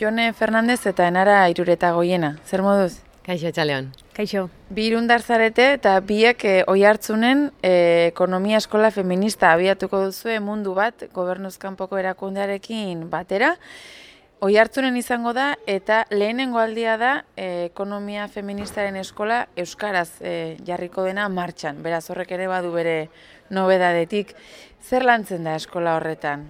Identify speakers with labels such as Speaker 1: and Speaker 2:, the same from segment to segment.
Speaker 1: Jone Fernandez eta Enara Irureta Goiena. Zer moduz?
Speaker 2: Kaixo, txaleon.
Speaker 3: Kaixo.
Speaker 1: Bi irundar zarete eta biek e, oi hartzunen eh, ekonomia eskola feminista abiatuko duzu mundu bat gobernuzkanpoko erakundearekin batera. Oi hartzunen izango da eta lehenengo aldia da eh, ekonomia feministaren eskola Euskaraz jarriko dena martxan. Beraz horrek ere badu bere nobedadetik. Zer lantzen da eskola horretan?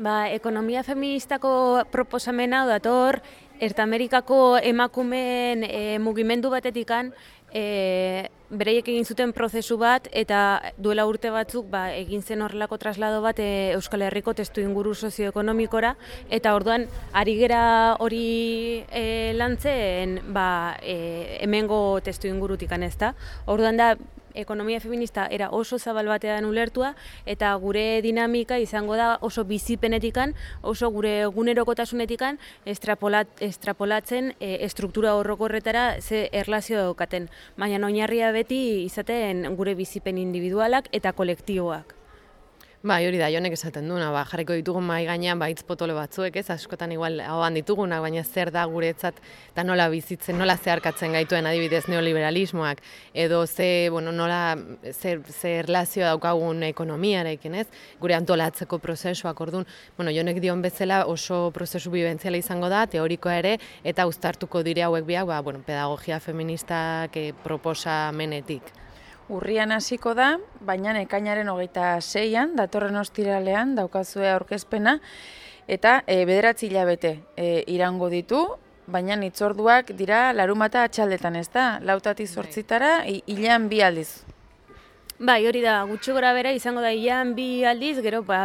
Speaker 3: Ba, ekonomia feministako proposamena dator Erta Amerikako emakumeen e, mugimendu batetikan e, bereiek egin zuten prozesu bat eta duela urte batzuk ba, egin zen horrelako traslado bat e, Euskal Herriko testu inguru sozioekonomikora eta orduan ari gera hori e, lantzen ba, e, hemengo testu ingurutikan ez da. Orduan da ekonomia feminista era oso zabal batean ulertua eta gure dinamika izango da oso bizipenetikan, oso gure egunerokotasunetikan estrapolat, estrapolatzen e, estruktura horrokorretara ze erlazio daukaten. Baina oinarria beti izaten gure bizipen individualak eta kolektiboak.
Speaker 2: Bai, hori da, jonek esaten duna, ba, jarriko ditugun mai gainean ba hitz potolo batzuek, ez askotan igual ahoan ditugunak, baina zer da guretzat eta nola bizitzen, nola zeharkatzen gaituen adibidez neoliberalismoak edo ze, bueno, nola zer zer relazio daukagun ekonomiarekin, ez? Gure antolatzeko prozesuak ordun, bueno, jonek dion bezala oso prozesu bibentziala izango da, teorikoa ere eta uztartuko dire hauek biak, ba, bueno, pedagogia feministak eh, menetik.
Speaker 1: Urrian hasiko da, baina ekainaren hogeita zeian, datorren ostiralean, daukazue aurkezpena, eta e, bederatzi hilabete e, irango ditu, baina itzorduak dira larumata atxaldetan ez da, lautati zortzitara, bai. hilean bi aldiz.
Speaker 3: Bai, hori da, gutxi gora bera izango da ian bi aldiz, gero ba,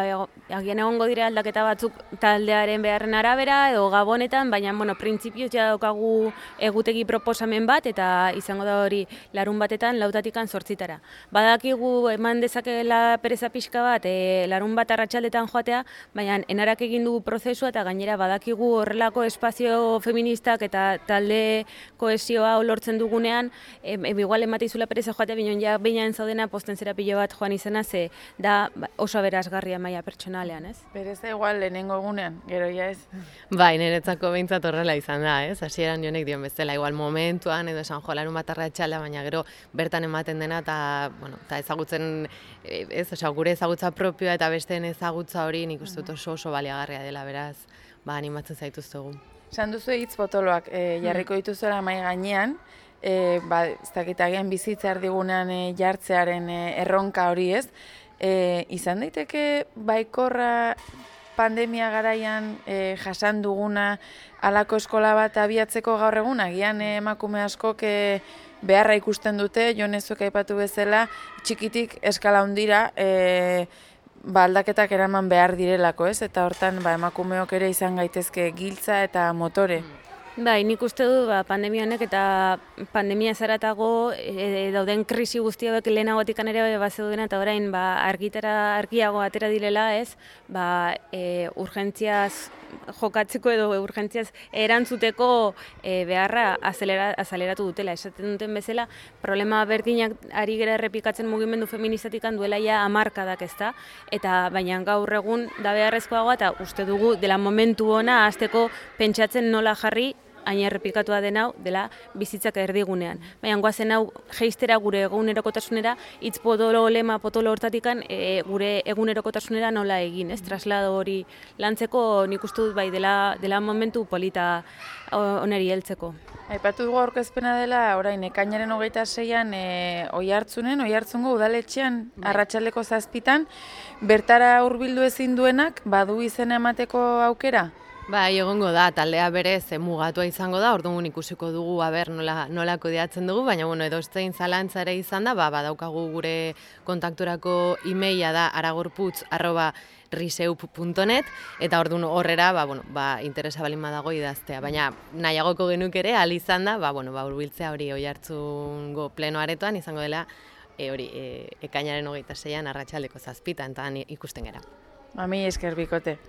Speaker 3: agian egongo dire aldaketa batzuk taldearen beharren arabera edo gabonetan, baina bueno, printzipioz ja daukagu egutegi proposamen bat eta izango da hori larun batetan lautatikan sortzitara. Badakigu eman dezakela pereza pixka bat e, larun bat arratsaldetan joatea, baina enarak egin du prozesua eta gainera badakigu horrelako espazio feministak eta talde koesioa olortzen dugunean, e, e, igual ematizula pereza joatea, bineon ja baina zaudena ikusten zera pilo bat joan izena, ze da oso berazgarria maila pertsonalean, ez?
Speaker 1: Berez da igual lehenengo egunean, gero ja ez?
Speaker 2: Bai, niretzako behintzat horrela izan da, ez? Hasieran jonek dion bezala, igual momentuan edo esan jolarun bat arratxala, baina gero bertan ematen dena eta, bueno, eta ezagutzen, eh, ez, oza, gure ezagutza propioa eta besteen ezagutza hori nik uste dut oso oso baliagarria dela, beraz, ba, animatzen zaituztegu.
Speaker 1: Zan duzu hitz potoloak e, jarriko dituzuela mai gainean, e, ba, ez dakit agian bizitza erdigunean e, jartzearen e, erronka hori ez, e, izan daiteke baikorra pandemia garaian e, jasan duguna alako eskola bat abiatzeko gaur egun, agian e, emakume askok e, beharra ikusten dute, jonezuk aipatu bezala, txikitik eskala hundira, e, ba, aldaketak eraman behar direlako, ez? Eta hortan ba, emakumeok ere izan gaitezke giltza eta motore.
Speaker 3: Bai, nik uste du ba, pandemia honek eta pandemia zaratago e, dauden krisi guzti hauek lehenagotik ere bat zeudena eta orain ba, argitara argiago atera direla ez, ba, e, urgentziaz jokatzeko edo urgentziaz erantzuteko e, beharra azelera, azeleratu dutela. Esaten duten bezala, problema berdinak ari gera errepikatzen mugimendu feministatik duela ja amarkadak ez da, eta baina gaur egun da beharrezkoagoa eta uste dugu dela momentu ona hasteko pentsatzen nola jarri hain errepikatua den hau dela bizitzak erdigunean. Baina guazen hau geistera gure egunerokotasunera, hitz potolo lema potolo hortatikan e, gure egunerokotasunera nola egin, ez? Traslado hori lantzeko nik uste dut bai dela, dela momentu polita oneri heltzeko.
Speaker 1: Aipatu dugu aurkezpena dela, orain, ekainaren hogeita zeian e, oi hartzunen, oi hartzungo udaletxean, bai. arratsaldeko zazpitan, bertara hurbildu ezin duenak, badu izena emateko aukera?
Speaker 2: Bai, egongo da, taldea berez mugatua izango da, orduan ikusiko dugu, aber, nola, nola kodiatzen dugu, baina, bueno, edo zein zalantzare izan da, ba, badaukagu gure kontakturako e-maila da aragorputz arroba riseup.net, eta orduan horrera, ba, bueno, ba, interesa balin badago idaztea, baina nahiagoko genuk ere, al izan da, ba, bueno, ba, urbiltzea hori oi hartzungo pleno aretoan, izango dela, e, hori, e, ekainaren hogeita zeian, arratsaldeko zazpitan, eta ikusten gara.
Speaker 1: Mami, esker bikote.